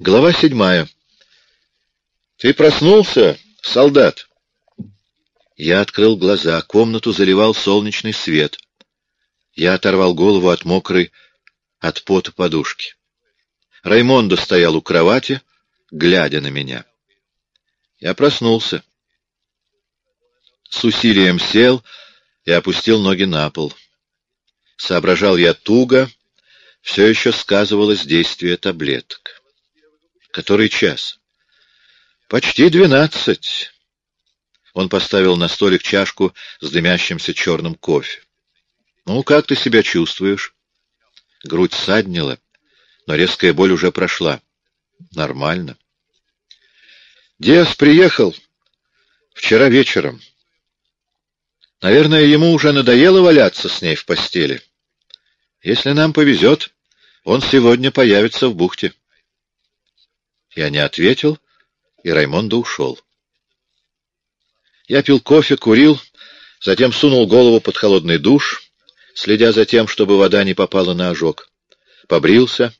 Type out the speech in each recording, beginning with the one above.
Глава седьмая. «Ты проснулся, солдат?» Я открыл глаза. Комнату заливал солнечный свет. Я оторвал голову от мокрой, от пота подушки. Раймондо стоял у кровати, глядя на меня. Я проснулся. С усилием сел и опустил ноги на пол. Соображал я туго, все еще сказывалось действие таблеток. Который час? Почти двенадцать. Он поставил на столик чашку с дымящимся черным кофе. Ну, как ты себя чувствуешь? Грудь саднила, но резкая боль уже прошла. Нормально. Диас приехал вчера вечером. Наверное, ему уже надоело валяться с ней в постели. Если нам повезет, он сегодня появится в бухте. Я не ответил, и Раймондо ушел. Я пил кофе, курил, затем сунул голову под холодный душ, следя за тем, чтобы вода не попала на ожог. Побрился.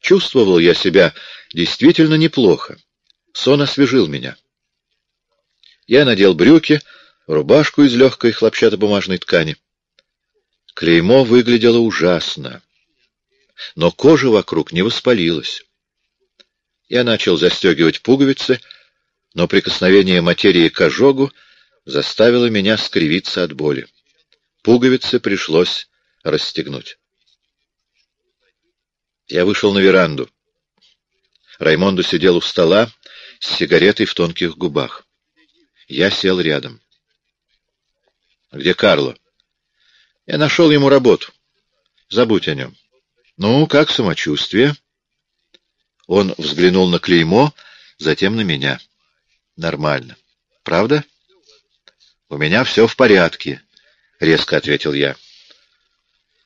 Чувствовал я себя действительно неплохо. Сон освежил меня. Я надел брюки, рубашку из легкой хлопчатобумажной ткани. Клеймо выглядело ужасно, но кожа вокруг не воспалилась. Я начал застегивать пуговицы, но прикосновение материи к ожогу заставило меня скривиться от боли. Пуговицы пришлось расстегнуть. Я вышел на веранду. Раймондо сидел у стола с сигаретой в тонких губах. Я сел рядом. «Где Карло?» «Я нашел ему работу. Забудь о нем». «Ну, как самочувствие?» Он взглянул на клеймо, затем на меня. «Нормально. Правда?» «У меня все в порядке», — резко ответил я.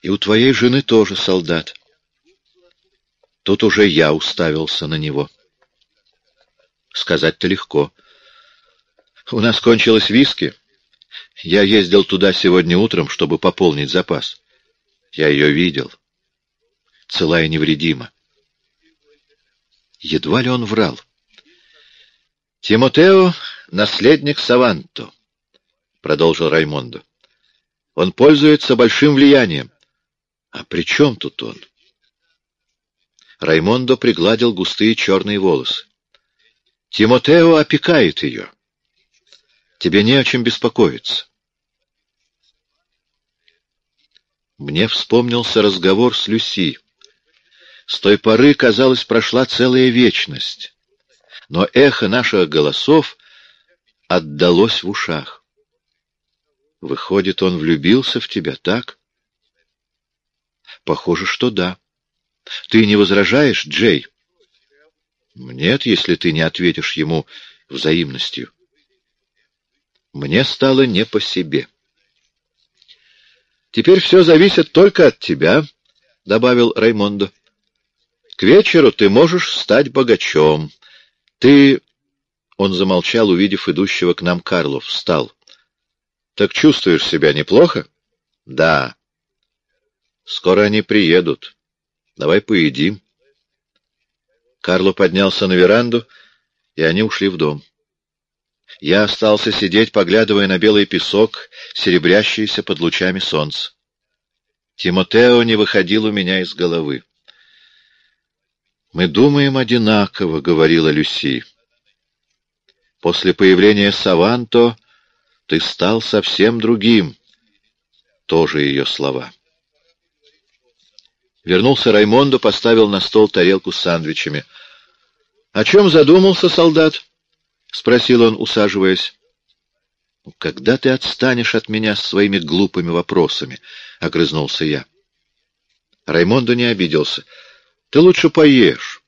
«И у твоей жены тоже солдат». Тут уже я уставился на него. Сказать-то легко. У нас кончилось виски. Я ездил туда сегодня утром, чтобы пополнить запас. Я ее видел. Целая невредима. Едва ли он врал. «Тимотео — наследник Саванто», — продолжил Раймондо. «Он пользуется большим влиянием». «А при чем тут он?» Раймондо пригладил густые черные волосы. «Тимотео опекает ее. Тебе не о чем беспокоиться». Мне вспомнился разговор с Люси. С той поры, казалось, прошла целая вечность, но эхо наших голосов отдалось в ушах. Выходит, он влюбился в тебя, так? Похоже, что да. Ты не возражаешь, Джей? Нет, если ты не ответишь ему взаимностью. Мне стало не по себе. Теперь все зависит только от тебя, — добавил Раймондо. К вечеру ты можешь стать богачом. Ты...» Он замолчал, увидев идущего к нам Карлу, встал. «Так чувствуешь себя неплохо?» «Да». «Скоро они приедут. Давай поедим». Карло поднялся на веранду, и они ушли в дом. Я остался сидеть, поглядывая на белый песок, серебрящийся под лучами солнца. Тимотео не выходил у меня из головы. «Мы думаем одинаково», — говорила Люси. «После появления Саванто ты стал совсем другим». Тоже ее слова. Вернулся Раймондо, поставил на стол тарелку с сандвичами. «О чем задумался солдат?» — спросил он, усаживаясь. «Когда ты отстанешь от меня с своими глупыми вопросами?» — огрызнулся я. Раймондо не обиделся. Ты лучше поешь.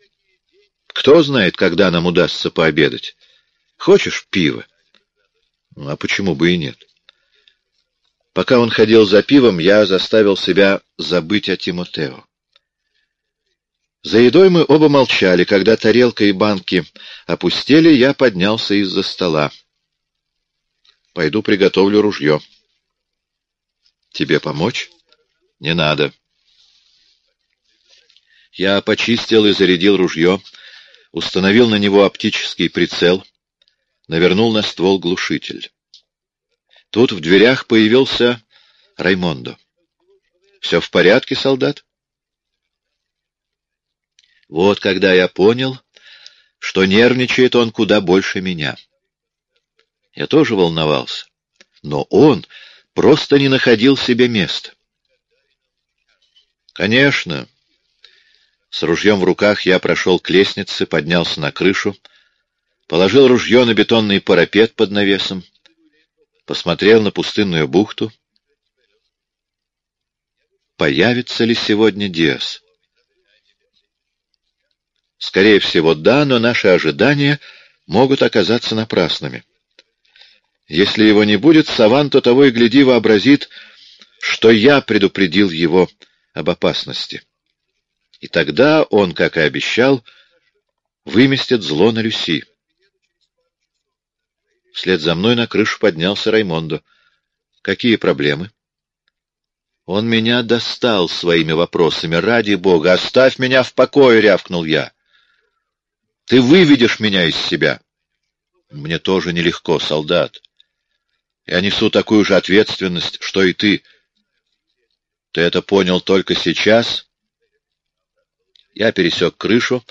Кто знает, когда нам удастся пообедать. Хочешь пиво? Ну, а почему бы и нет? Пока он ходил за пивом, я заставил себя забыть о Тимотео. За едой мы оба молчали. Когда тарелка и банки опустели, я поднялся из-за стола. Пойду приготовлю ружье. Тебе помочь? Не надо. Я почистил и зарядил ружье, установил на него оптический прицел, навернул на ствол глушитель. Тут в дверях появился Раймондо. «Все в порядке, солдат?» Вот когда я понял, что нервничает он куда больше меня. Я тоже волновался, но он просто не находил себе места. Конечно. С ружьем в руках я прошел к лестнице, поднялся на крышу, положил ружье на бетонный парапет под навесом, посмотрел на пустынную бухту. Появится ли сегодня Диас? Скорее всего, да, но наши ожидания могут оказаться напрасными. Если его не будет, Саван то того и гляди вообразит, что я предупредил его об опасности. И тогда он, как и обещал, выместит зло на Люси. Вслед за мной на крышу поднялся Раймондо. Какие проблемы? Он меня достал своими вопросами. Ради бога, оставь меня в покое, рявкнул я. Ты выведешь меня из себя. Мне тоже нелегко, солдат. Я несу такую же ответственность, что и ты. Ты это понял только сейчас? Я пересек крышу,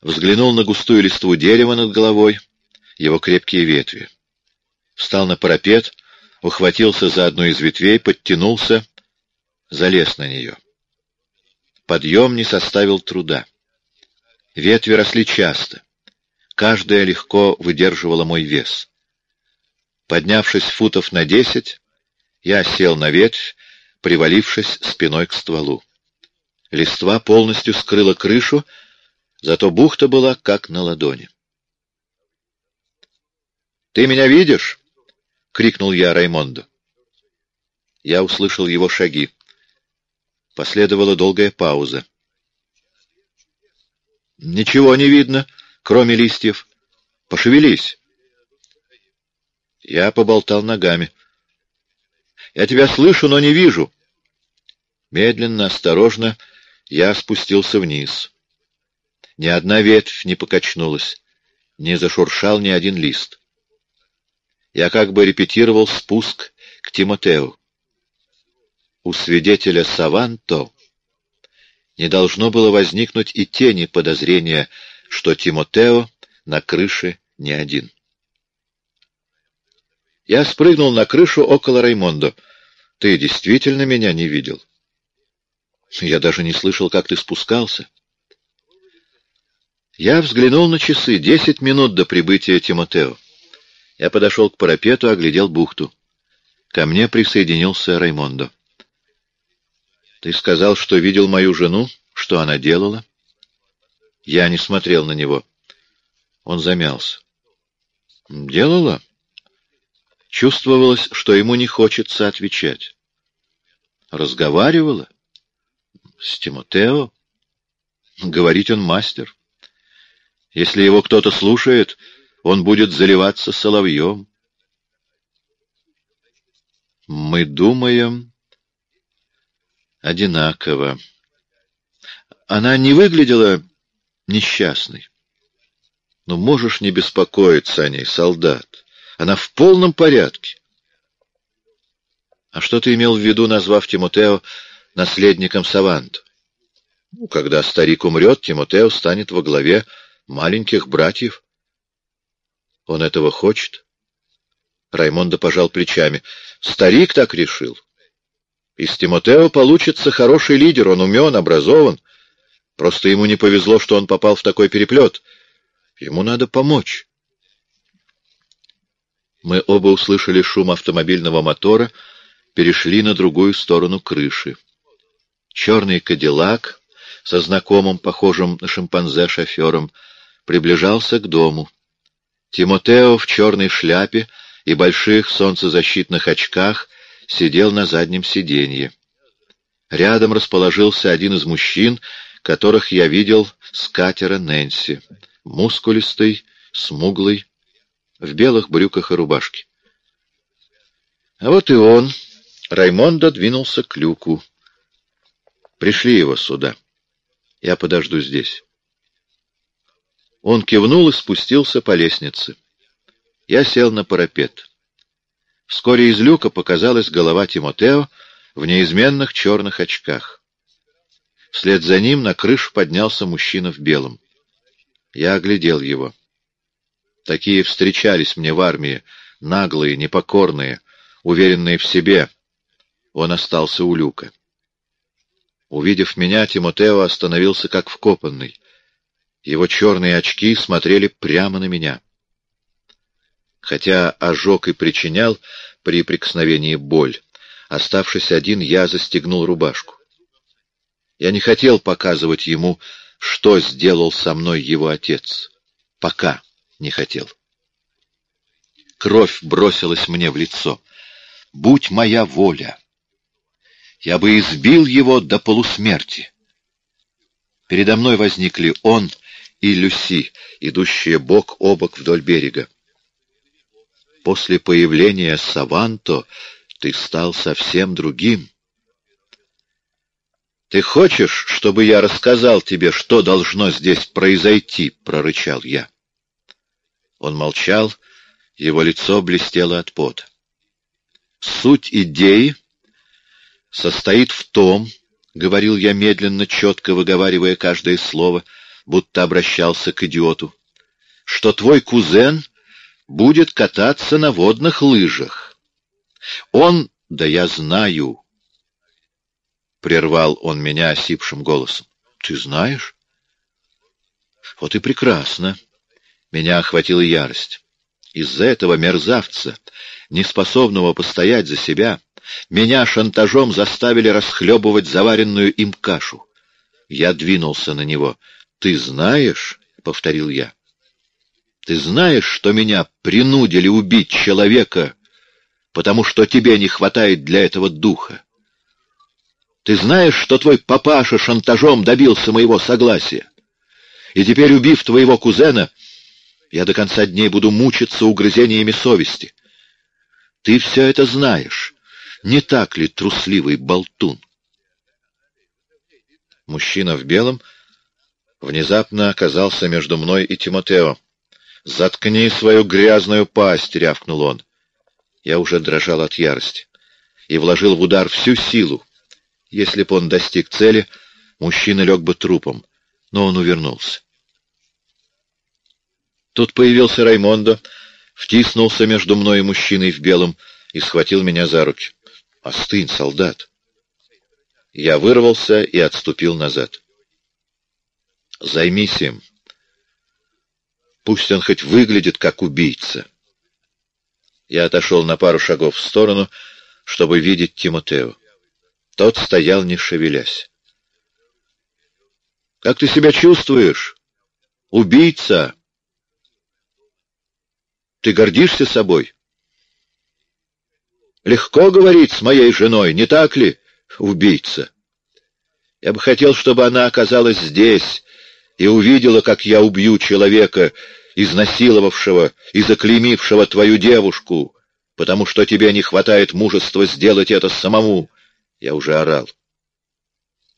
взглянул на густую листву дерева над головой, его крепкие ветви. Встал на парапет, ухватился за одну из ветвей, подтянулся, залез на нее. Подъем не составил труда. Ветви росли часто. Каждая легко выдерживала мой вес. Поднявшись футов на десять, я сел на ветвь, привалившись спиной к стволу. Листва полностью скрыла крышу, зато бухта была как на ладони. «Ты меня видишь?» — крикнул я Раймонду. Я услышал его шаги. Последовала долгая пауза. «Ничего не видно, кроме листьев. Пошевелись!» Я поболтал ногами. «Я тебя слышу, но не вижу». Медленно, осторожно я спустился вниз. Ни одна ветвь не покачнулась, не зашуршал ни один лист. Я как бы репетировал спуск к Тимотеу. У свидетеля Саванто не должно было возникнуть и тени подозрения, что Тимотео на крыше не один. Я спрыгнул на крышу около Раймондо. Ты действительно меня не видел? Я даже не слышал, как ты спускался. Я взглянул на часы. Десять минут до прибытия Тимотео. Я подошел к парапету, оглядел бухту. Ко мне присоединился Раймондо. Ты сказал, что видел мою жену? Что она делала? Я не смотрел на него. Он замялся. Делала? Чувствовалось, что ему не хочется отвечать. Разговаривала? С Тимотео? Говорить он мастер. Если его кто-то слушает, он будет заливаться соловьем. Мы думаем одинаково. Она не выглядела несчастной. Но можешь не беспокоиться о ней, солдат. Она в полном порядке. А что ты имел в виду, назвав Тимотео наследником Савант? Ну, когда старик умрет, Тимотео станет во главе маленьких братьев. Он этого хочет? Раймондо пожал плечами. Старик так решил. Из Тимотео получится хороший лидер, он умен, образован. Просто ему не повезло, что он попал в такой переплет. Ему надо помочь. Мы оба услышали шум автомобильного мотора, перешли на другую сторону крыши. Черный кадиллак со знакомым, похожим на шимпанзе шофером, приближался к дому. Тимотео в черной шляпе и больших солнцезащитных очках сидел на заднем сиденье. Рядом расположился один из мужчин, которых я видел с катера Нэнси. Мускулистый, смуглый, в белых брюках и рубашке. А вот и он. Раймондо двинулся к люку. Пришли его сюда. Я подожду здесь. Он кивнул и спустился по лестнице. Я сел на парапет. Вскоре из люка показалась голова Тимотео в неизменных черных очках. Вслед за ним на крышу поднялся мужчина в белом. Я оглядел его. Такие встречались мне в армии, наглые, непокорные, уверенные в себе. Он остался у люка. Увидев меня, Тимотео остановился как вкопанный. Его черные очки смотрели прямо на меня. Хотя ожог и причинял при прикосновении боль, оставшись один, я застегнул рубашку. Я не хотел показывать ему, что сделал со мной его отец. Пока не хотел. Кровь бросилась мне в лицо. Будь моя воля! Я бы избил его до полусмерти. Передо мной возникли он и Люси, идущие бок о бок вдоль берега. После появления Саванто ты стал совсем другим. «Ты хочешь, чтобы я рассказал тебе, что должно здесь произойти?» — прорычал я. Он молчал, его лицо блестело от пота. «Суть идеи состоит в том, — говорил я медленно, четко выговаривая каждое слово, будто обращался к идиоту, — что твой кузен будет кататься на водных лыжах. Он, да я знаю, — прервал он меня осипшим голосом. — Ты знаешь? — Вот и прекрасно. Меня охватила ярость. Из-за этого мерзавца, неспособного постоять за себя, меня шантажом заставили расхлебывать заваренную им кашу. Я двинулся на него. «Ты знаешь?» — повторил я. «Ты знаешь, что меня принудили убить человека, потому что тебе не хватает для этого духа? Ты знаешь, что твой папаша шантажом добился моего согласия? И теперь, убив твоего кузена, я до конца дней буду мучиться угрызениями совести. Ты все это знаешь. Не так ли трусливый болтун? Мужчина в белом внезапно оказался между мной и Тимотео. «Заткни свою грязную пасть!» — рявкнул он. Я уже дрожал от ярости и вложил в удар всю силу. Если б он достиг цели, мужчина лег бы трупом, но он увернулся. Тут появился Раймондо, втиснулся между мной и мужчиной в белом и схватил меня за руки. «Остынь, солдат!» Я вырвался и отступил назад. «Займись им. Пусть он хоть выглядит как убийца». Я отошел на пару шагов в сторону, чтобы видеть Тимотео. Тот стоял, не шевелясь. «Как ты себя чувствуешь? Убийца!» Ты гордишься собой? Легко говорить с моей женой, не так ли, убийца? Я бы хотел, чтобы она оказалась здесь и увидела, как я убью человека, изнасиловавшего и заклеймившего твою девушку, потому что тебе не хватает мужества сделать это самому. Я уже орал.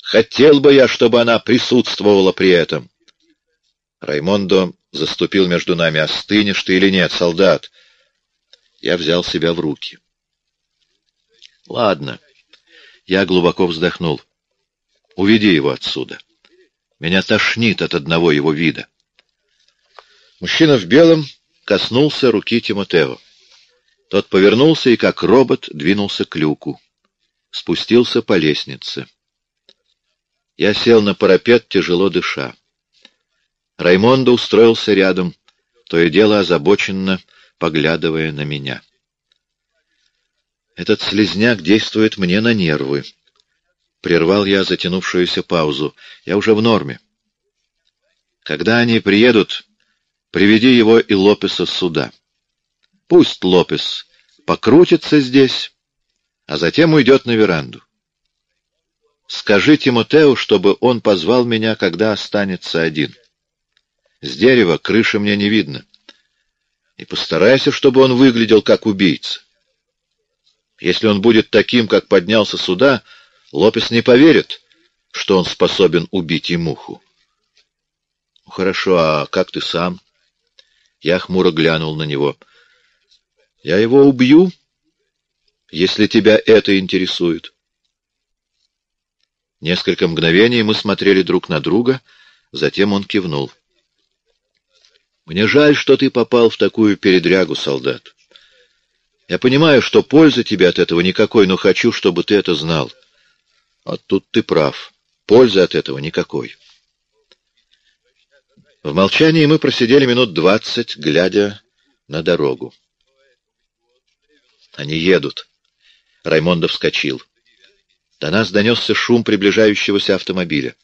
Хотел бы я, чтобы она присутствовала при этом. Раймондо заступил между нами. «Остынешь ты или нет, солдат?» Я взял себя в руки. «Ладно». Я глубоко вздохнул. «Уведи его отсюда. Меня тошнит от одного его вида». Мужчина в белом коснулся руки Тимотео. Тот повернулся и, как робот, двинулся к люку. Спустился по лестнице. Я сел на парапет, тяжело дыша. Раймондо устроился рядом, то и дело озабоченно поглядывая на меня. «Этот слезняк действует мне на нервы». Прервал я затянувшуюся паузу. «Я уже в норме. Когда они приедут, приведи его и Лопеса сюда. Пусть Лопес покрутится здесь, а затем уйдет на веранду. Скажи Тимотеу, чтобы он позвал меня, когда останется один». С дерева крыши мне не видно. И постарайся, чтобы он выглядел как убийца. Если он будет таким, как поднялся сюда, Лопес не поверит, что он способен убить и муху. Хорошо, а как ты сам? Я хмуро глянул на него. Я его убью, если тебя это интересует. Несколько мгновений мы смотрели друг на друга, затем он кивнул. Мне жаль, что ты попал в такую передрягу, солдат. Я понимаю, что пользы тебе от этого никакой, но хочу, чтобы ты это знал. А тут ты прав. Пользы от этого никакой. В молчании мы просидели минут двадцать, глядя на дорогу. Они едут. Раймондо вскочил. До нас донесся шум приближающегося автомобиля.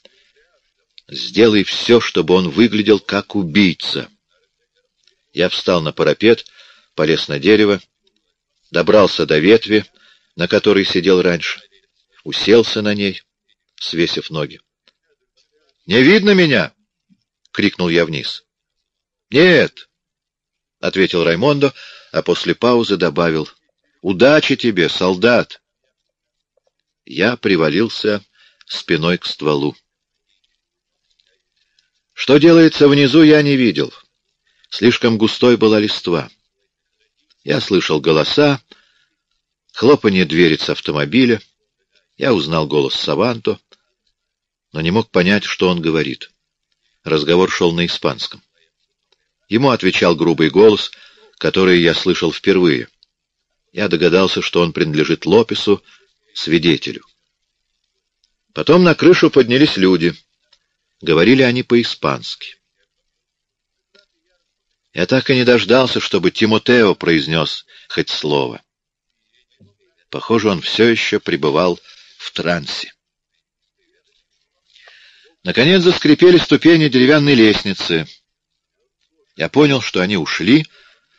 «Сделай все, чтобы он выглядел как убийца». Я встал на парапет, полез на дерево, добрался до ветви, на которой сидел раньше, уселся на ней, свесив ноги. «Не видно меня?» — крикнул я вниз. «Нет», — ответил Раймондо, а после паузы добавил. «Удачи тебе, солдат!» Я привалился спиной к стволу. Что делается внизу, я не видел. Слишком густой была листва. Я слышал голоса, хлопанье двери с автомобиля. Я узнал голос Саванто, но не мог понять, что он говорит. Разговор шел на испанском. Ему отвечал грубый голос, который я слышал впервые. Я догадался, что он принадлежит Лопесу, свидетелю. Потом на крышу поднялись люди. Говорили они по-испански. Я так и не дождался, чтобы Тимотео произнес хоть слово. Похоже, он все еще пребывал в трансе. Наконец заскрипели ступени деревянной лестницы. Я понял, что они ушли,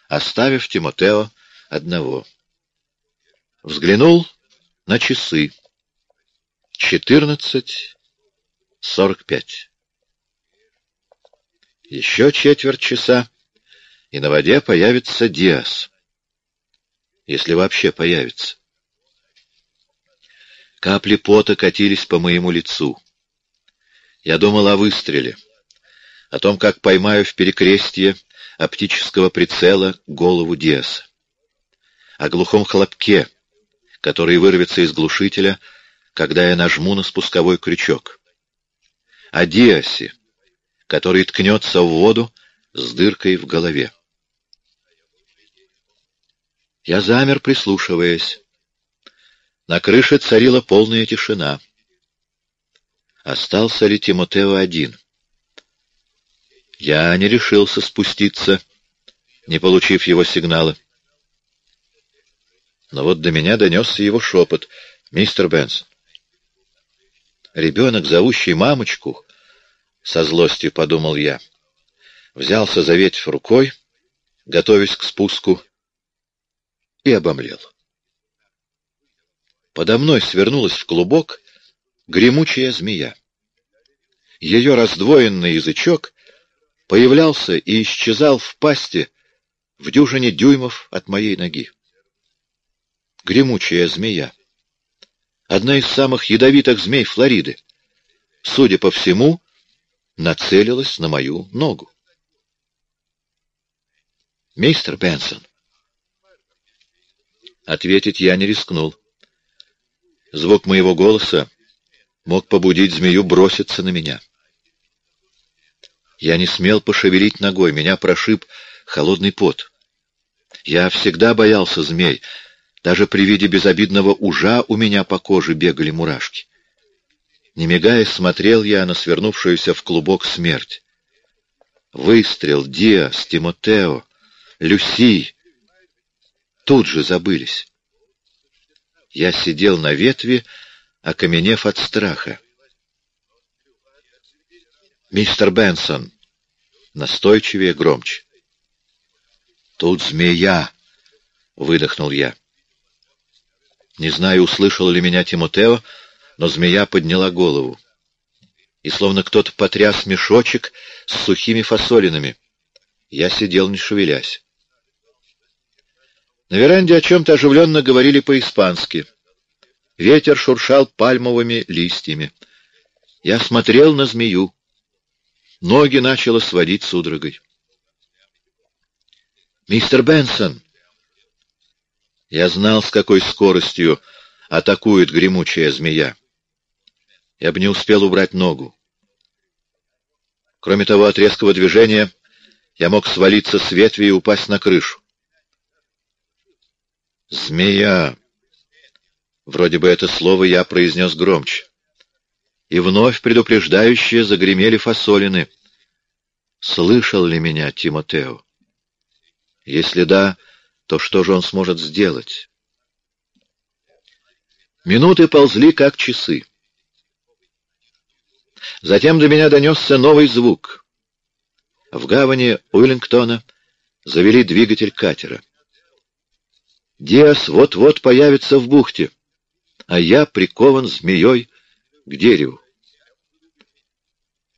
оставив Тимотео одного. Взглянул на часы. Четырнадцать сорок пять. Еще четверть часа, и на воде появится Диас. Если вообще появится. Капли пота катились по моему лицу. Я думал о выстреле, о том, как поймаю в перекрестье оптического прицела голову Диаса, о глухом хлопке, который вырвется из глушителя, когда я нажму на спусковой крючок. О Диасе, который ткнется в воду с дыркой в голове. Я замер, прислушиваясь. На крыше царила полная тишина. Остался ли Тимотео один? Я не решился спуститься, не получив его сигнала. Но вот до меня донесся его шепот. «Мистер Бенсон». Ребенок, зовущий мамочку, со злостью подумал я, взялся за ветвь рукой, готовясь к спуску, и обомлел. Подо мной свернулась в клубок гремучая змея. Ее раздвоенный язычок появлялся и исчезал в пасти в дюжине дюймов от моей ноги гремучая змея. Одна из самых ядовитых змей Флориды. Судя по всему, нацелилась на мою ногу. «Мистер Бенсон!» Ответить я не рискнул. Звук моего голоса мог побудить змею броситься на меня. Я не смел пошевелить ногой, меня прошиб холодный пот. Я всегда боялся змей, даже при виде безобидного ужа у меня по коже бегали мурашки. Не мигая, смотрел я на свернувшуюся в клубок смерть. Выстрел, Диас, Тимотео, Люси тут же забылись. Я сидел на ветви, окаменев от страха. «Мистер Бенсон!» Настойчивее, громче. «Тут змея!» — выдохнул я. Не знаю, услышал ли меня Тимотео, но змея подняла голову. И словно кто-то потряс мешочек с сухими фасолинами. Я сидел, не шевелясь. На веранде о чем-то оживленно говорили по-испански. Ветер шуршал пальмовыми листьями. Я смотрел на змею. Ноги начало сводить судорогой. «Мистер Бенсон!» Я знал, с какой скоростью атакует гремучая змея. Я бы не успел убрать ногу. Кроме того, от резкого движения я мог свалиться с ветви и упасть на крышу. «Змея!» Вроде бы это слово я произнес громче. И вновь предупреждающие загремели фасолины. Слышал ли меня Тимотео? Если да, то что же он сможет сделать? Минуты ползли, как часы. Затем до меня донесся новый звук. В гавани Уиллингтона завели двигатель катера. Диас вот-вот появится в бухте, а я прикован змеей к дереву.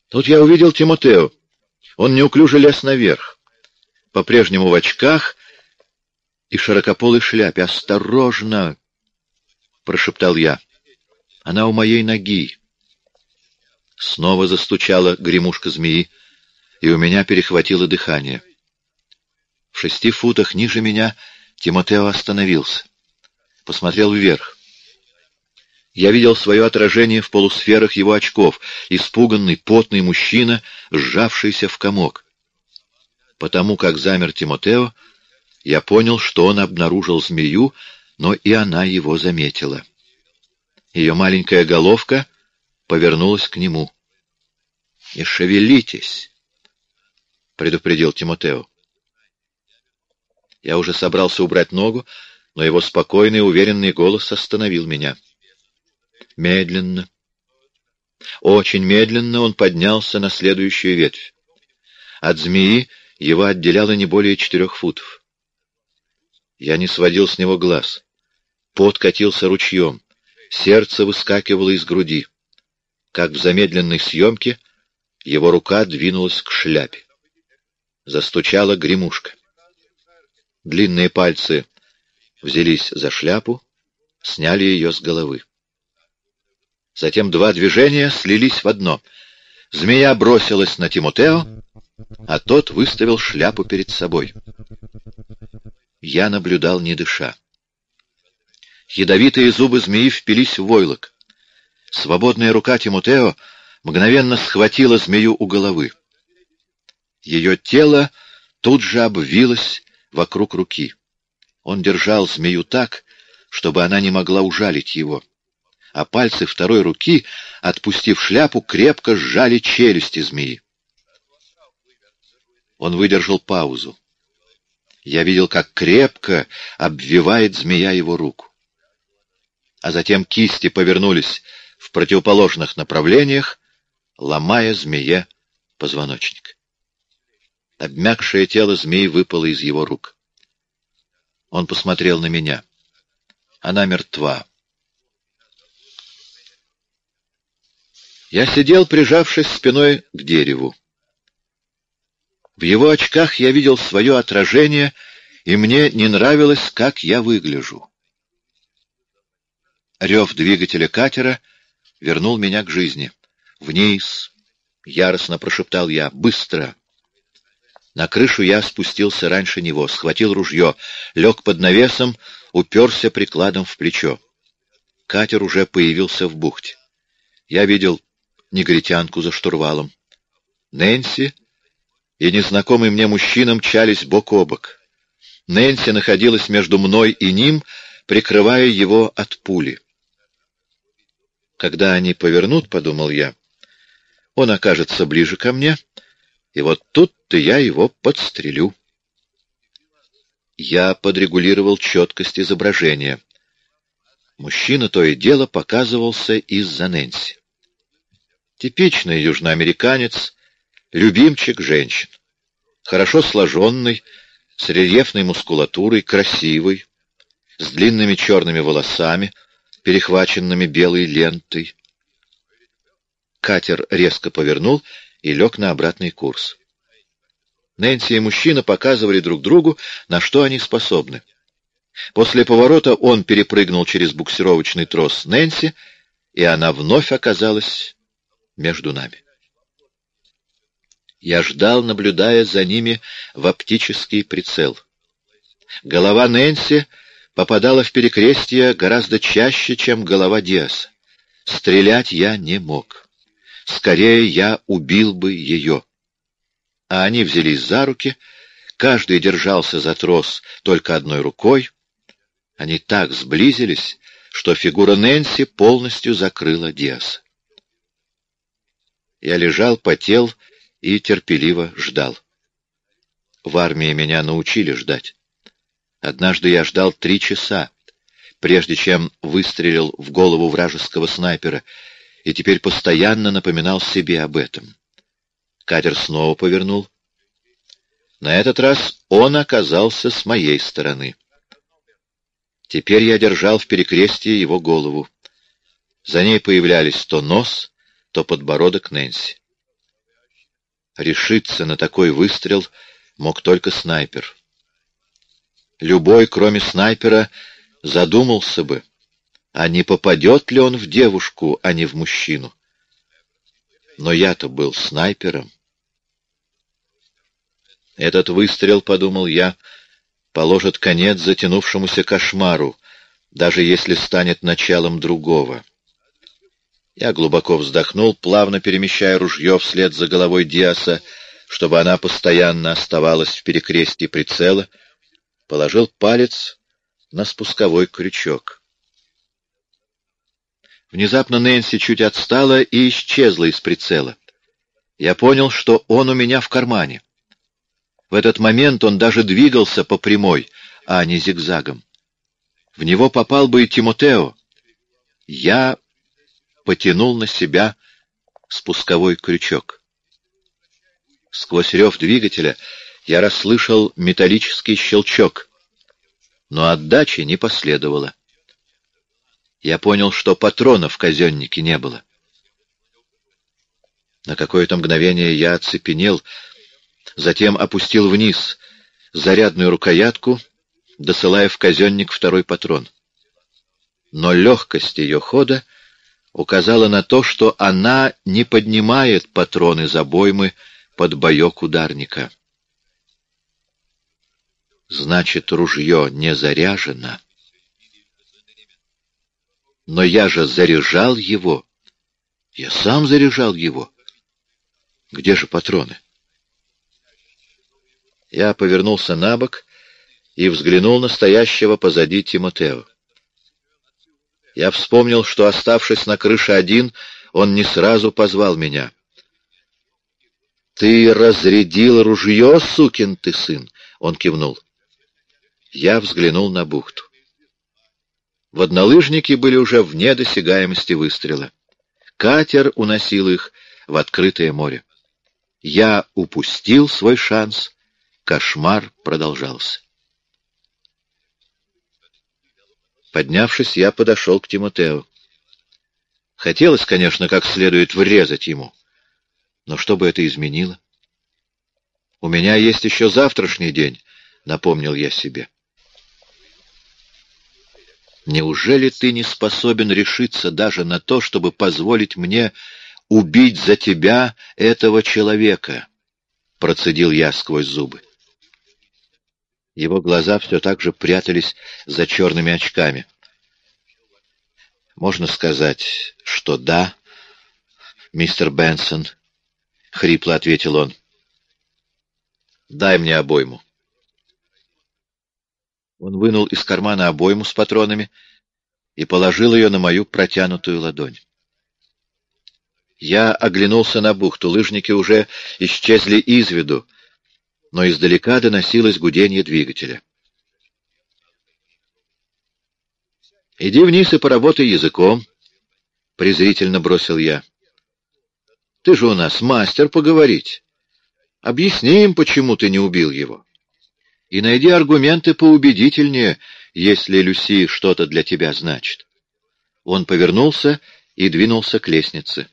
Тут я увидел Тимотео. Он неуклюже лез наверх, по-прежнему в очках и широкополой шляпе. «Осторожно!» — прошептал я. «Она у моей ноги». Снова застучала гремушка змеи, и у меня перехватило дыхание. В шести футах ниже меня Тимотео остановился. Посмотрел вверх. Я видел свое отражение в полусферах его очков, испуганный, потный мужчина, сжавшийся в комок. Потому как замер Тимотео, я понял, что он обнаружил змею, но и она его заметила. Ее маленькая головка повернулась к нему. «Не шевелитесь!» — предупредил Тимотео. Я уже собрался убрать ногу, но его спокойный, уверенный голос остановил меня. Медленно, очень медленно он поднялся на следующую ветвь. От змеи его отделяло не более четырех футов. Я не сводил с него глаз. Пот катился ручьем, сердце выскакивало из груди. Как в замедленной съемке, его рука двинулась к шляпе. Застучала гремушка. Длинные пальцы взялись за шляпу, сняли ее с головы. Затем два движения слились в одно. Змея бросилась на Тимотео, а тот выставил шляпу перед собой. Я наблюдал, не дыша. Ядовитые зубы змеи впились в войлок. Свободная рука Тимотео мгновенно схватила змею у головы. Ее тело тут же обвилось вокруг руки. Он держал змею так, чтобы она не могла ужалить его, а пальцы второй руки, отпустив шляпу, крепко сжали челюсти змеи. Он выдержал паузу. Я видел, как крепко обвивает змея его руку. А затем кисти повернулись в противоположных направлениях, ломая змее позвоночник. Обмякшее тело змеи выпало из его рук. Он посмотрел на меня. Она мертва. Я сидел, прижавшись спиной к дереву. В его очках я видел свое отражение, и мне не нравилось, как я выгляжу. Рев двигателя катера вернул меня к жизни. «Вниз!» — яростно прошептал я. «Быстро!» На крышу я спустился раньше него, схватил ружье, лег под навесом, уперся прикладом в плечо. Катер уже появился в бухте. Я видел негритянку за штурвалом. Нэнси и незнакомый мне мужчина мчались бок о бок. Нэнси находилась между мной и ним, прикрывая его от пули. Когда они повернут, — подумал я, — он окажется ближе ко мне — и вот тут-то я его подстрелю. Я подрегулировал четкость изображения. Мужчина то и дело показывался из-за Нэнси. Типичный южноамериканец, любимчик женщин. Хорошо сложенный, с рельефной мускулатурой, красивый, с длинными черными волосами, перехваченными белой лентой. Катер резко повернул и лег на обратный курс. Нэнси и мужчина показывали друг другу, на что они способны. После поворота он перепрыгнул через буксировочный трос Нэнси, и она вновь оказалась между нами. Я ждал, наблюдая за ними в оптический прицел. Голова Нэнси попадала в перекрестие гораздо чаще, чем голова Диаса. Стрелять я не мог. Скорее я убил бы ее. А они взялись за руки, каждый держался за трос только одной рукой. Они так сблизились, что фигура Нэнси полностью закрыла Диаса. Я лежал, потел и терпеливо ждал. В армии меня научили ждать. Однажды я ждал три часа, прежде чем выстрелил в голову вражеского снайпера, и теперь постоянно напоминал себе об этом. Катер снова повернул. На этот раз он оказался с моей стороны. Теперь я держал в перекрестии его голову. За ней появлялись то нос, то подбородок Нэнси. Решиться на такой выстрел мог только снайпер. Любой, кроме снайпера, задумался бы, а не попадет ли он в девушку, а не в мужчину. Но я-то был снайпером. Этот выстрел, — подумал я, — положит конец затянувшемуся кошмару, даже если станет началом другого. Я глубоко вздохнул, плавно перемещая ружье вслед за головой Диаса, чтобы она постоянно оставалась в перекрестии прицела, положил палец на спусковой крючок. Внезапно Нэнси чуть отстала и исчезла из прицела. Я понял, что он у меня в кармане. В этот момент он даже двигался по прямой, а не зигзагом. В него попал бы и Тимотео. Я потянул на себя спусковой крючок. Сквозь рев двигателя я расслышал металлический щелчок, но отдачи не последовало. Я понял, что патронов в казеннике не было. На какое-то мгновение я оцепенел, затем опустил вниз зарядную рукоятку, досылая в казенник второй патрон. Но легкость ее хода указала на то, что она не поднимает патроны из обоймы под боек ударника. Значит, ружье не заряжено. Но я же заряжал его. Я сам заряжал его. Где же патроны? Я повернулся на бок и взглянул на стоящего позади Тимотео. Я вспомнил, что, оставшись на крыше один, он не сразу позвал меня. «Ты разрядил ружье, сукин ты сын!» — он кивнул. Я взглянул на бухту. Воднолыжники были уже вне досягаемости выстрела. Катер уносил их в открытое море. Я упустил свой шанс. Кошмар продолжался. Поднявшись, я подошел к Тимотео. Хотелось, конечно, как следует врезать ему. Но что бы это изменило? «У меня есть еще завтрашний день», — напомнил я себе. «Неужели ты не способен решиться даже на то, чтобы позволить мне убить за тебя этого человека?» — процедил я сквозь зубы. Его глаза все так же прятались за черными очками. «Можно сказать, что да, мистер Бенсон», — хрипло ответил он. «Дай мне обойму». Он вынул из кармана обойму с патронами и положил ее на мою протянутую ладонь. Я оглянулся на бухту. Лыжники уже исчезли из виду, но издалека доносилось гудение двигателя. «Иди вниз и поработай языком», — презрительно бросил я. «Ты же у нас мастер поговорить. Объясни им, почему ты не убил его. И найди аргументы поубедительнее, если Люси что-то для тебя значит». Он повернулся и двинулся к лестнице.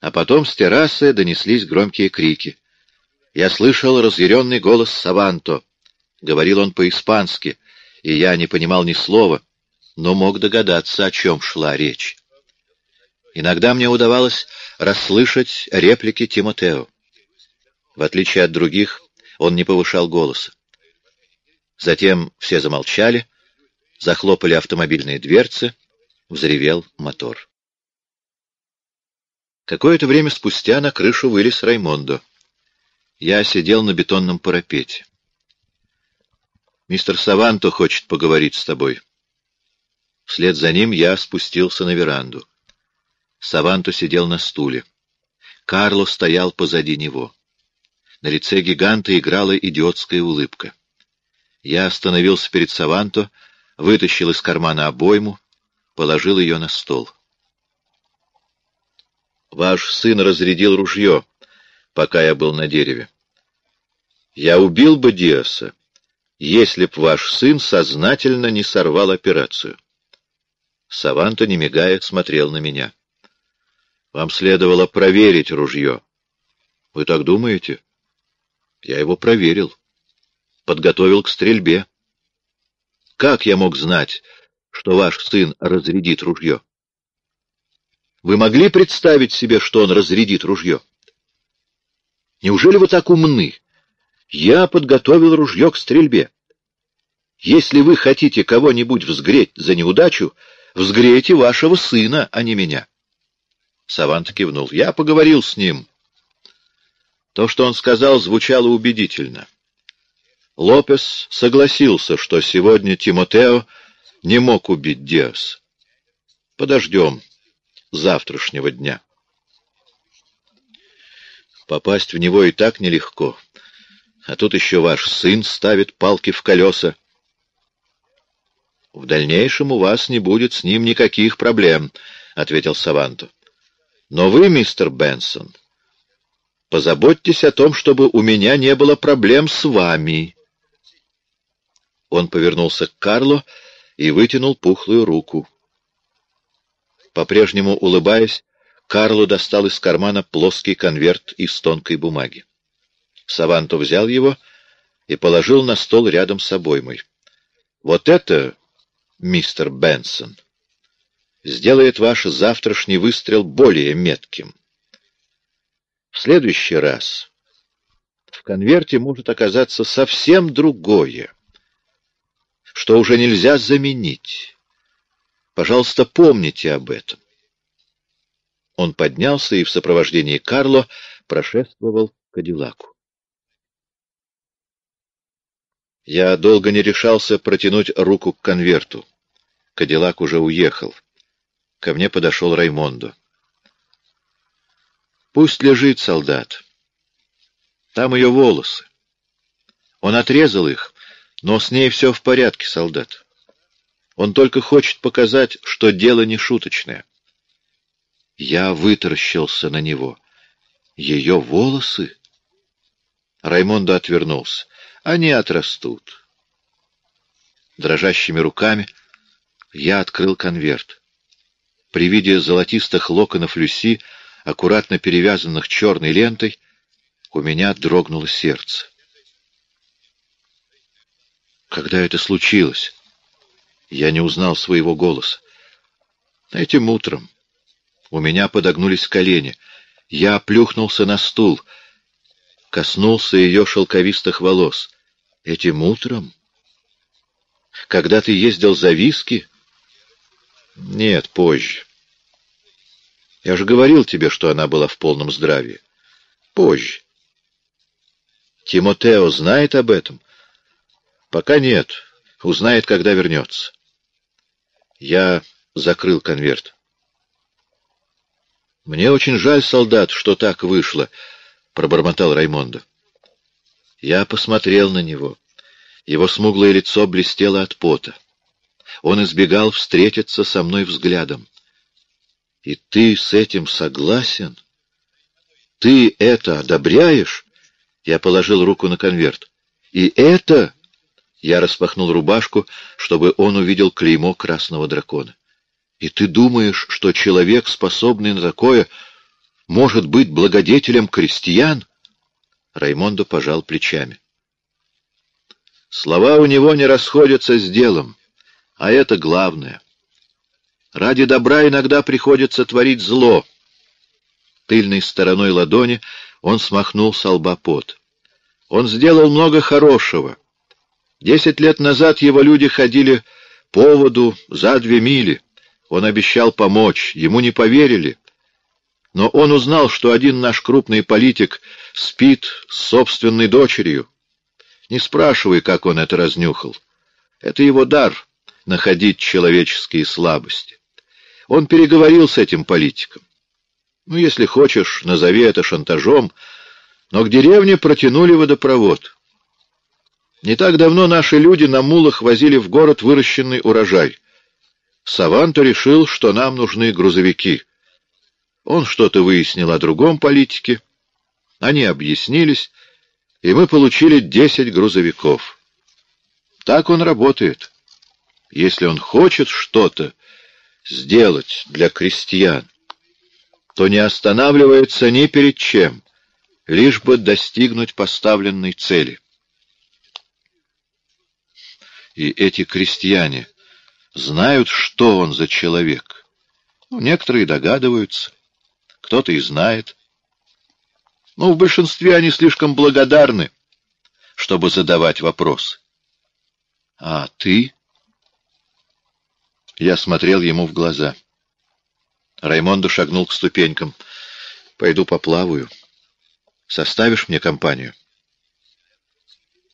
А потом с террасы донеслись громкие крики. Я слышал разъяренный голос Саванто. Говорил он по-испански, и я не понимал ни слова, но мог догадаться, о чем шла речь. Иногда мне удавалось расслышать реплики Тимотео. В отличие от других, он не повышал голоса. Затем все замолчали, захлопали автомобильные дверцы, взревел мотор. Какое-то время спустя на крышу вылез Раймондо. Я сидел на бетонном парапете. «Мистер Саванто хочет поговорить с тобой». Вслед за ним я спустился на веранду. Саванто сидел на стуле. Карло стоял позади него. На лице гиганта играла идиотская улыбка. Я остановился перед Саванто, вытащил из кармана обойму, положил ее на стол. «Ваш сын разрядил ружье, пока я был на дереве. Я убил бы Диаса, если б ваш сын сознательно не сорвал операцию». Саванто, не мигая, смотрел на меня. «Вам следовало проверить ружье». «Вы так думаете?» Я его проверил. Подготовил к стрельбе. Как я мог знать, что ваш сын разрядит ружье? Вы могли представить себе, что он разрядит ружье? Неужели вы так умны? Я подготовил ружье к стрельбе. Если вы хотите кого-нибудь взгреть за неудачу, взгрейте вашего сына, а не меня. Савант кивнул. Я поговорил с ним. То, что он сказал, звучало убедительно. Лопес согласился, что сегодня Тимотео не мог убить Диас. Подождем завтрашнего дня. Попасть в него и так нелегко. А тут еще ваш сын ставит палки в колеса. В дальнейшем у вас не будет с ним никаких проблем, — ответил Саванто. Но вы, мистер Бенсон, Позаботьтесь о том, чтобы у меня не было проблем с вами. Он повернулся к Карло и вытянул пухлую руку. По-прежнему улыбаясь, Карло достал из кармана плоский конверт из тонкой бумаги. Саванто взял его и положил на стол рядом с обоймой. «Вот это, мистер Бенсон, сделает ваш завтрашний выстрел более метким. В следующий раз в конверте может оказаться совсем другое, что уже нельзя заменить. Пожалуйста, помните об этом. Он поднялся и в сопровождении Карло прошествовал к Кадиллаку. Я долго не решался протянуть руку к конверту. Кадиллак уже уехал. Ко мне подошел Раймондо. Пусть лежит солдат. Там ее волосы. Он отрезал их, но с ней все в порядке, солдат. Он только хочет показать, что дело не шуточное. Я вытаращился на него. Ее волосы? Раймондо отвернулся. Они отрастут. Дрожащими руками я открыл конверт. При виде золотистых локонов Люси аккуратно перевязанных черной лентой, у меня дрогнуло сердце. Когда это случилось? Я не узнал своего голоса. Этим утром. У меня подогнулись колени. Я плюхнулся на стул, коснулся ее шелковистых волос. Этим утром? Когда ты ездил за виски? Нет, позже. Я же говорил тебе, что она была в полном здравии. Позже. Тимотео знает об этом? Пока нет. Узнает, когда вернется. Я закрыл конверт. Мне очень жаль, солдат, что так вышло, пробормотал Раймондо. Я посмотрел на него. Его смуглое лицо блестело от пота. Он избегал встретиться со мной взглядом. И ты с этим согласен? Ты это одобряешь? Я положил руку на конверт. И это... Я распахнул рубашку, чтобы он увидел клеймо красного дракона. И ты думаешь, что человек, способный на такое, может быть благодетелем крестьян? Раймондо пожал плечами. Слова у него не расходятся с делом, а это главное. Ради добра иногда приходится творить зло. Тыльной стороной ладони он смахнул с лба пот. Он сделал много хорошего. Десять лет назад его люди ходили по воду за две мили. Он обещал помочь, ему не поверили. Но он узнал, что один наш крупный политик спит с собственной дочерью. Не спрашивай, как он это разнюхал. Это его дар — находить человеческие слабости. Он переговорил с этим политиком. Ну, если хочешь, назови это шантажом, но к деревне протянули водопровод. Не так давно наши люди на мулах возили в город выращенный урожай. Саванто решил, что нам нужны грузовики. Он что-то выяснил о другом политике. Они объяснились, и мы получили десять грузовиков. Так он работает. Если он хочет что-то сделать для крестьян, то не останавливается ни перед чем, лишь бы достигнуть поставленной цели. И эти крестьяне знают, что он за человек. Ну, некоторые догадываются, кто-то и знает. Но в большинстве они слишком благодарны, чтобы задавать вопросы. А ты? Я смотрел ему в глаза. Раймондо шагнул к ступенькам. Пойду поплаваю. Составишь мне компанию?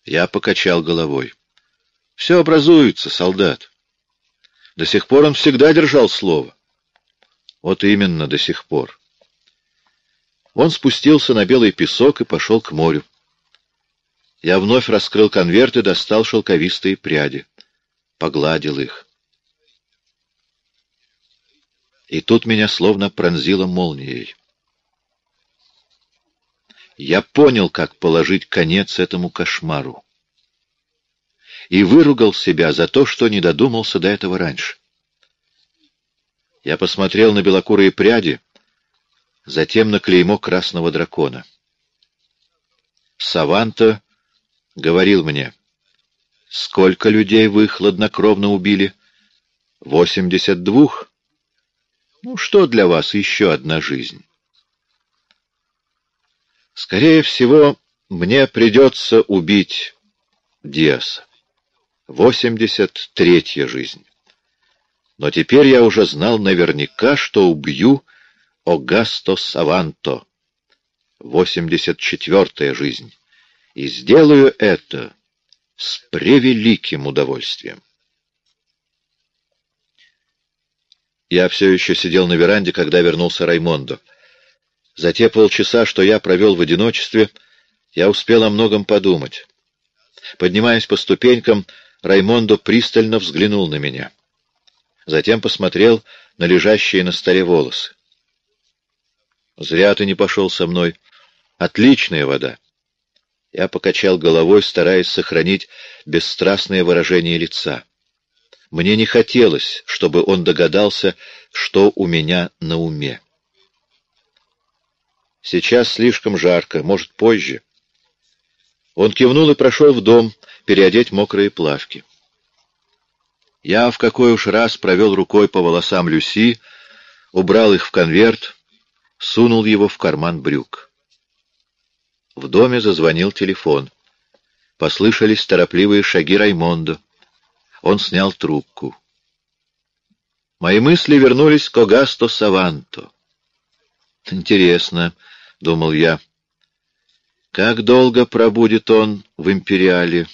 Я покачал головой. Все образуется, солдат. До сих пор он всегда держал слово. Вот именно до сих пор. Он спустился на белый песок и пошел к морю. Я вновь раскрыл конверт и достал шелковистые пряди. Погладил их. И тут меня словно пронзило молнией. Я понял, как положить конец этому кошмару. И выругал себя за то, что не додумался до этого раньше. Я посмотрел на белокурые пряди, затем на клеймо красного дракона. Саванта говорил мне, сколько людей вы хладнокровно убили? Восемьдесят двух? Ну, что для вас еще одна жизнь? Скорее всего, мне придется убить Диаса. Восемьдесят третья жизнь. Но теперь я уже знал наверняка, что убью Огасто Саванто. Восемьдесят четвертая жизнь. И сделаю это с превеликим удовольствием. Я все еще сидел на веранде, когда вернулся Раймондо. За те полчаса, что я провел в одиночестве, я успел о многом подумать. Поднимаясь по ступенькам, Раймондо пристально взглянул на меня. Затем посмотрел на лежащие на столе волосы. «Зря ты не пошел со мной. Отличная вода!» Я покачал головой, стараясь сохранить бесстрастное выражение лица. Мне не хотелось, чтобы он догадался, что у меня на уме. Сейчас слишком жарко, может, позже. Он кивнул и прошел в дом переодеть мокрые плавки. Я в какой уж раз провел рукой по волосам Люси, убрал их в конверт, сунул его в карман брюк. В доме зазвонил телефон. Послышались торопливые шаги Раймондо. Он снял трубку. Мои мысли вернулись к Огасто Саванто. «Интересно», — думал я, — «как долго пробудет он в Империале?»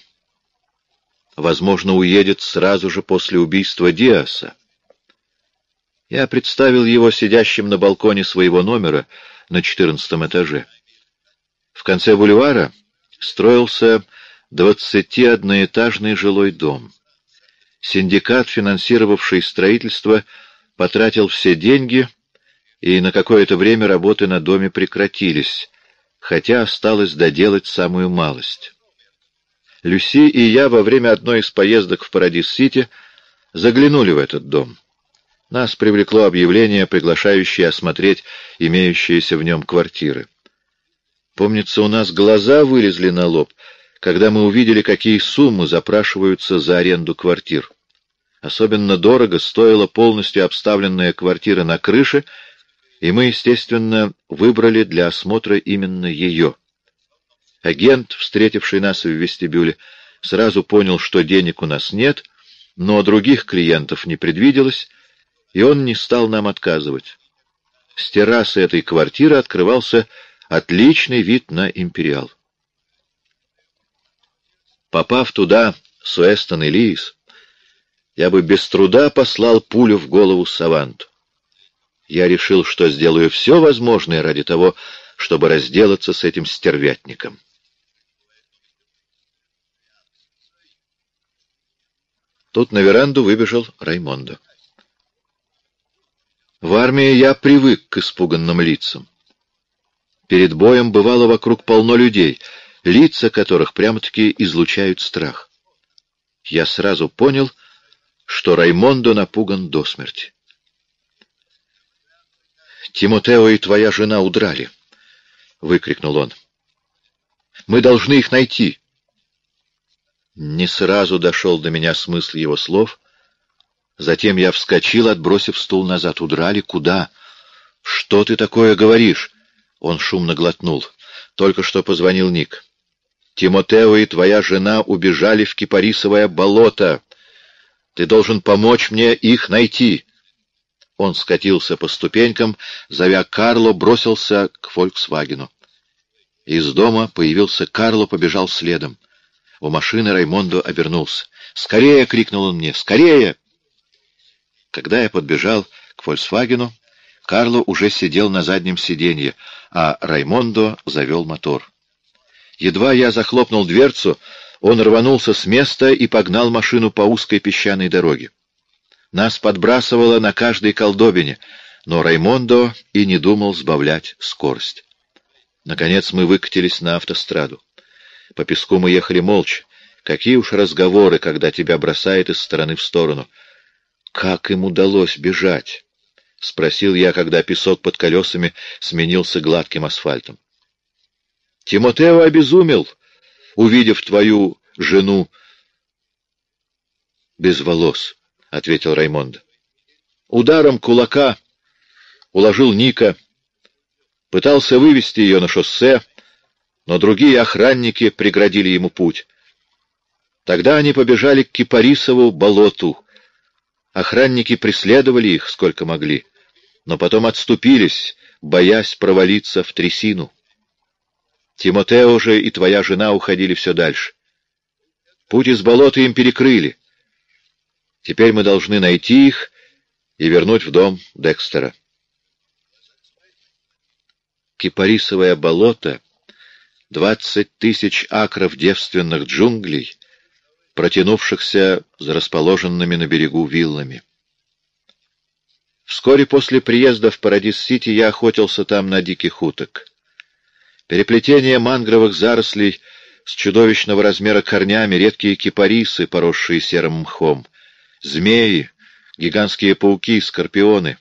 Возможно, уедет сразу же после убийства Диаса. Я представил его сидящим на балконе своего номера на четырнадцатом этаже. В конце бульвара строился двадцатиодноэтажный жилой дом. Синдикат, финансировавший строительство, потратил все деньги, и на какое-то время работы на доме прекратились, хотя осталось доделать самую малость. Люси и я во время одной из поездок в Парадис-Сити заглянули в этот дом. Нас привлекло объявление, приглашающее осмотреть имеющиеся в нем квартиры. Помнится, у нас глаза вылезли на лоб, когда мы увидели, какие суммы запрашиваются за аренду квартир. Особенно дорого стоила полностью обставленная квартира на крыше, и мы, естественно, выбрали для осмотра именно ее. Агент, встретивший нас в вестибюле, сразу понял, что денег у нас нет, но других клиентов не предвиделось, и он не стал нам отказывать. С террасы этой квартиры открывался отличный вид на Империал. Попав туда, с Уэстон и Лиис, я бы без труда послал пулю в голову Саванту. Я решил, что сделаю все возможное ради того, чтобы разделаться с этим стервятником. Тут на веранду выбежал Раймондо. В армии я привык к испуганным лицам. Перед боем бывало вокруг полно людей, лица которых прямо-таки излучают страх. Я сразу понял, что Раймондо напуган до смерти. «Тимотео и твоя жена удрали!» — выкрикнул он. «Мы должны их найти!» Не сразу дошел до меня смысл его слов. Затем я вскочил, отбросив стул назад. «Удрали? Куда? Что ты такое говоришь?» Он шумно глотнул. Только что позвонил Ник. «Тимотео и твоя жена убежали в Кипарисовое болото. Ты должен помочь мне их найти». Он скатился по ступенькам, зовя Карло, бросился к «Фольксвагену». Из дома появился Карло, побежал следом. У машины Раймондо обернулся. «Скорее!» — крикнул он мне. «Скорее!» Когда я подбежал к «Фольксвагену», Карло уже сидел на заднем сиденье, а Раймондо завел мотор. Едва я захлопнул дверцу, он рванулся с места и погнал машину по узкой песчаной дороге. Нас подбрасывало на каждой колдобине, но Раймондо и не думал сбавлять скорость. Наконец мы выкатились на автостраду. По песку мы ехали молча. Какие уж разговоры, когда тебя бросает из стороны в сторону. Как им удалось бежать? — спросил я, когда песок под колесами сменился гладким асфальтом. — Тимотео обезумел, увидев твою жену без волос, — ответил Раймонд. Ударом кулака уложил Ника, пытался вывести ее на шоссе, но другие охранники преградили ему путь. Тогда они побежали к Кипарисову болоту. Охранники преследовали их, сколько могли, но потом отступились, боясь провалиться в трясину. Тимотео же и твоя жена уходили все дальше. Путь из болота им перекрыли. Теперь мы должны найти их и вернуть в дом Декстера. Кипарисовое болото — Двадцать тысяч акров девственных джунглей, протянувшихся за расположенными на берегу виллами. Вскоре после приезда в Парадис-Сити я охотился там на диких уток. Переплетение мангровых зарослей с чудовищного размера корнями, редкие кипарисы, поросшие серым мхом, змеи, гигантские пауки, скорпионы,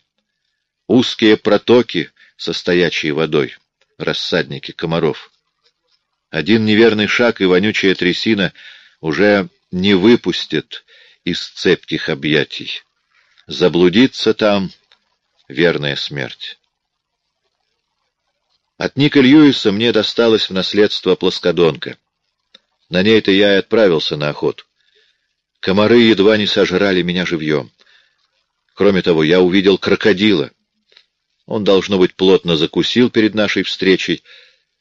узкие протоки со стоячей водой, рассадники комаров. Один неверный шаг, и вонючая трясина уже не выпустит из цепких объятий. Заблудиться там — верная смерть. От Ника Льюиса мне досталось в наследство плоскодонка. На ней-то я и отправился на охоту. Комары едва не сожрали меня живьем. Кроме того, я увидел крокодила. Он, должно быть, плотно закусил перед нашей встречей,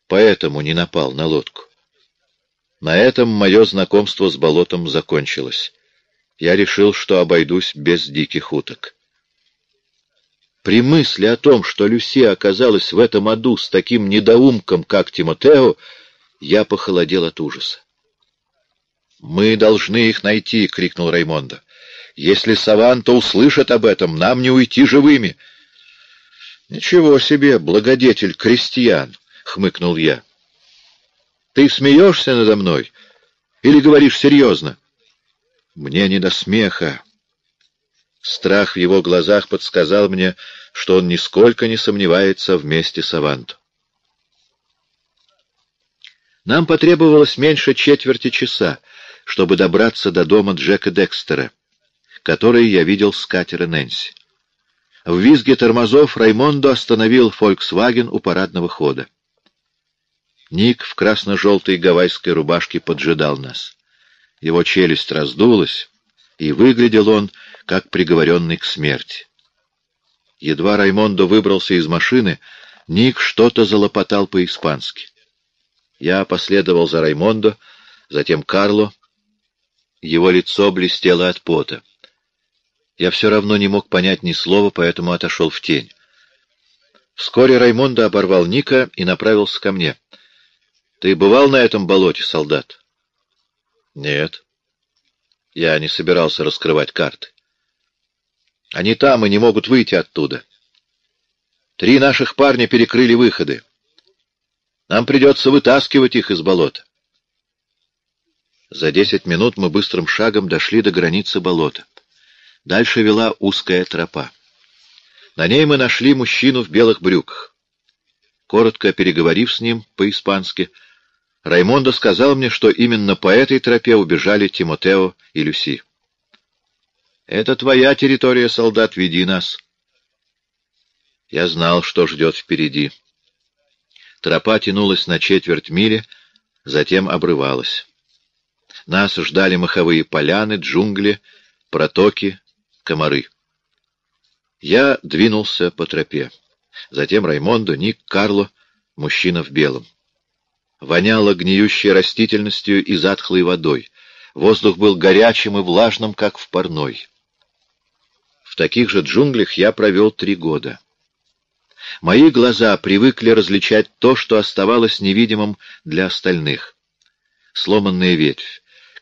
поэтому не напал на лодку. На этом мое знакомство с болотом закончилось. Я решил, что обойдусь без диких уток. При мысли о том, что Люси оказалась в этом аду с таким недоумком, как Тимотео, я похолодел от ужаса. «Мы должны их найти!» — крикнул Раймондо. «Если Саванто услышит об этом, нам не уйти живыми!» «Ничего себе, благодетель крестьян!» хмыкнул я. Ты смеешься надо мной или говоришь серьезно? Мне не до смеха. Страх в его глазах подсказал мне, что он нисколько не сомневается вместе с Аванту. Нам потребовалось меньше четверти часа, чтобы добраться до дома Джека Декстера. которые я видел с катера Нэнси. В визге тормозов Раймондо остановил «Фольксваген» у парадного хода. Ник в красно-желтой гавайской рубашке поджидал нас. Его челюсть раздулась, и выглядел он, как приговоренный к смерти. Едва Раймондо выбрался из машины, Ник что-то залопотал по-испански. Я последовал за Раймондо, затем Карло. Его лицо блестело от пота. Я все равно не мог понять ни слова, поэтому отошел в тень. Вскоре Раймондо оборвал Ника и направился ко мне. «Ты бывал на этом болоте, солдат?» «Нет». Я не собирался раскрывать карты. «Они там и не могут выйти оттуда. Три наших парня перекрыли выходы. Нам придется вытаскивать их из болота. За десять минут мы быстрым шагом дошли до границы болота. Дальше вела узкая тропа. На ней мы нашли мужчину в белых брюках. Коротко переговорив с ним по-испански, Раймондо сказал мне, что именно по этой тропе убежали Тимотео и Люси. «Это твоя территория, солдат, веди нас». Я знал, что ждет впереди. Тропа тянулась на четверть мили, затем обрывалась. Нас ждали маховые поляны, джунгли, протоки, комары. Я двинулся по тропе. Затем Раймондо, Ник, Карло, мужчина в белом. Воняло гниющей растительностью и затхлой водой. Воздух был горячим и влажным, как в парной. В таких же джунглях я провел три года. Мои глаза привыкли различать то, что оставалось невидимым для остальных. Сломанная ветвь,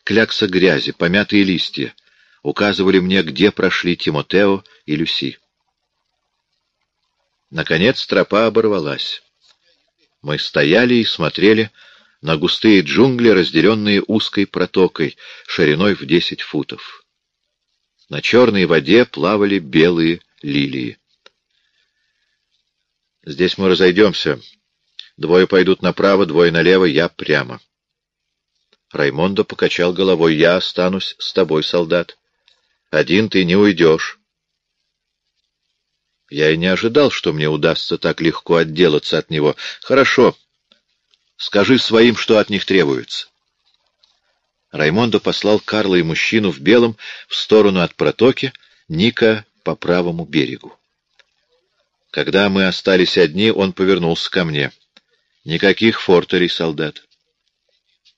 клякса грязи, помятые листья указывали мне, где прошли Тимотео и Люси. Наконец тропа оборвалась. Мы стояли и смотрели на густые джунгли, разделенные узкой протокой, шириной в десять футов. На черной воде плавали белые лилии. Здесь мы разойдемся. Двое пойдут направо, двое налево, я прямо. Раймондо покачал головой. Я останусь с тобой, солдат. Один ты не уйдешь. Я и не ожидал, что мне удастся так легко отделаться от него. Хорошо. Скажи своим, что от них требуется. Раймондо послал Карла и мужчину в белом в сторону от протоки, Ника по правому берегу. Когда мы остались одни, он повернулся ко мне. Никаких фортерей, солдат.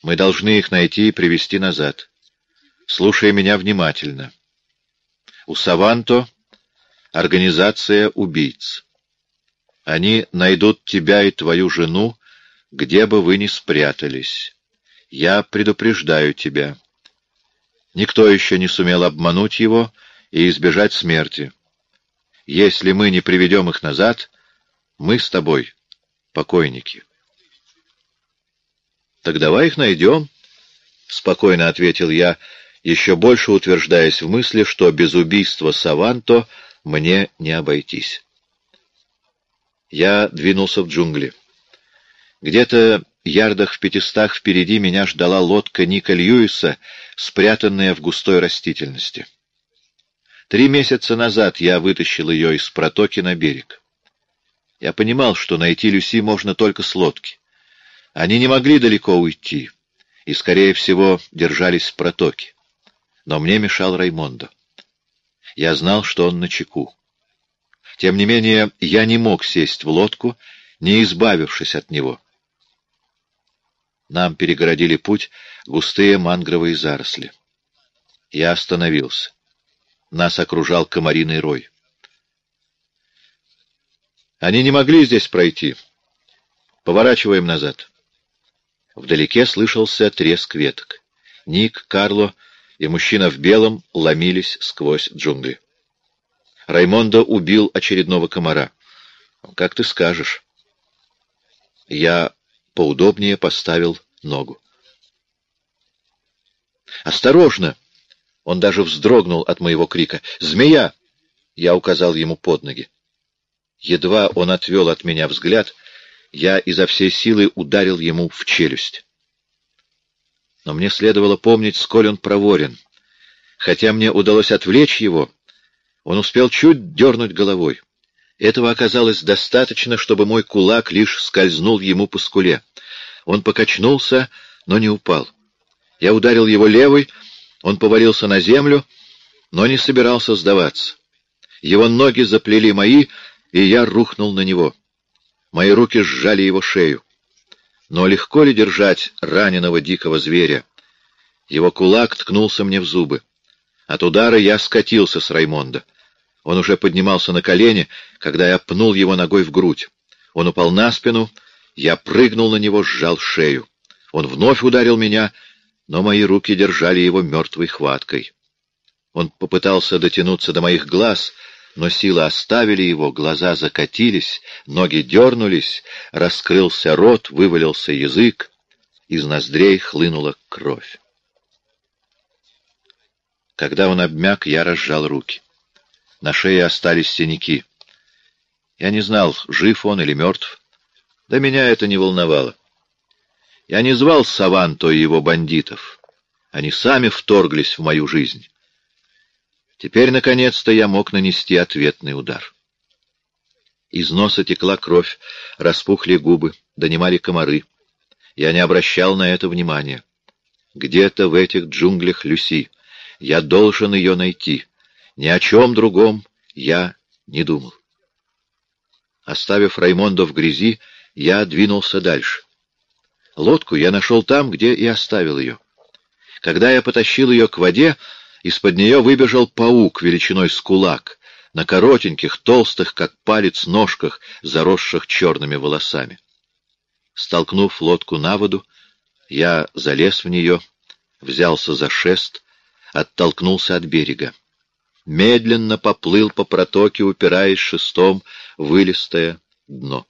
Мы должны их найти и привести назад. Слушай меня внимательно. У Саванто организация убийц. Они найдут тебя и твою жену, где бы вы ни спрятались. Я предупреждаю тебя. Никто еще не сумел обмануть его и избежать смерти. Если мы не приведем их назад, мы с тобой покойники. — Так давай их найдем, — спокойно ответил я, еще больше утверждаясь в мысли, что без убийства Саванто мне не обойтись. Я двинулся в джунгли. Где-то ярдах в пятистах впереди меня ждала лодка Ника Льюиса, спрятанная в густой растительности. Три месяца назад я вытащил ее из протоки на берег. Я понимал, что найти Люси можно только с лодки. Они не могли далеко уйти и, скорее всего, держались в протоке. Но мне мешал Раймондо. Я знал, что он на чеку. Тем не менее, я не мог сесть в лодку, не избавившись от него. Нам перегородили путь густые мангровые заросли. Я остановился. Нас окружал комариный рой. Они не могли здесь пройти. Поворачиваем назад. Вдалеке слышался треск веток. Ник, Карло и мужчина в белом ломились сквозь джунгли. Раймондо убил очередного комара. Как ты скажешь. Я поудобнее поставил ногу. «Осторожно!» Он даже вздрогнул от моего крика. «Змея!» Я указал ему под ноги. Едва он отвел от меня взгляд, я изо всей силы ударил ему в челюсть. Но мне следовало помнить, сколь он проворен. Хотя мне удалось отвлечь его, он успел чуть дернуть головой. Этого оказалось достаточно, чтобы мой кулак лишь скользнул ему по скуле. Он покачнулся, но не упал. Я ударил его левой, он повалился на землю, но не собирался сдаваться. Его ноги заплели мои, и я рухнул на него. Мои руки сжали его шею. Но легко ли держать раненого дикого зверя? Его кулак ткнулся мне в зубы. От удара я скатился с Раймонда. Он уже поднимался на колени, когда я пнул его ногой в грудь. Он упал на спину, я прыгнул на него, сжал шею. Он вновь ударил меня, но мои руки держали его мертвой хваткой. Он попытался дотянуться до моих глаз, но силы оставили его, глаза закатились, ноги дернулись, раскрылся рот, вывалился язык, из ноздрей хлынула кровь. Когда он обмяк, я разжал руки. На шее остались синяки. Я не знал, жив он или мертв. Да меня это не волновало. Я не звал Саванто и его бандитов. Они сами вторглись в мою жизнь. Теперь, наконец-то, я мог нанести ответный удар. Из носа текла кровь, распухли губы, донимали комары. Я не обращал на это внимания. Где-то в этих джунглях Люси. Я должен ее найти. Ни о чем другом я не думал. Оставив Раймондо в грязи, я двинулся дальше. Лодку я нашел там, где и оставил ее. Когда я потащил ее к воде, из-под нее выбежал паук величиной с кулак, на коротеньких, толстых, как палец, ножках, заросших черными волосами. Столкнув лодку на воду, я залез в нее, взялся за шест, оттолкнулся от берега. Медленно поплыл по протоке, упираясь шестом в дно.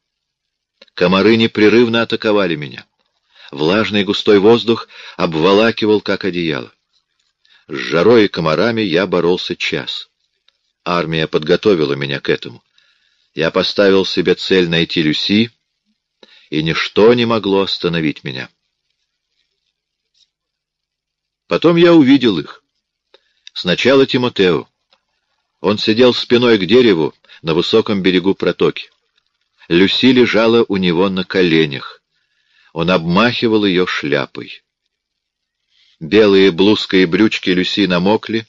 Комары непрерывно атаковали меня. Влажный густой воздух обволакивал, как одеяло. С жарой и комарами я боролся час. Армия подготовила меня к этому. Я поставил себе цель найти Люси, и ничто не могло остановить меня. Потом я увидел их. Сначала Тимотео. Он сидел спиной к дереву на высоком берегу протоки. Люси лежала у него на коленях. Он обмахивал ее шляпой. Белые блузка и брючки Люси намокли,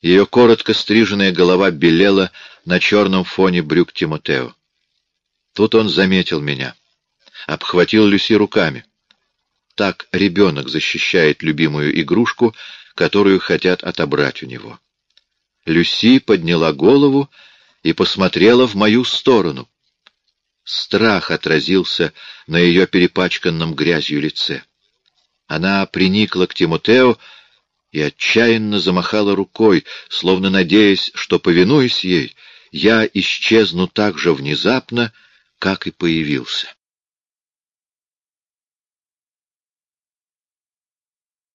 ее коротко стриженная голова белела на черном фоне брюк Тимотео. Тут он заметил меня. Обхватил Люси руками. Так ребенок защищает любимую игрушку, которую хотят отобрать у него. Люси подняла голову и посмотрела в мою сторону. Страх отразился на ее перепачканном грязью лице. Она приникла к Тимотео и отчаянно замахала рукой, словно надеясь, что, повинуясь ей, я исчезну так же внезапно, как и появился.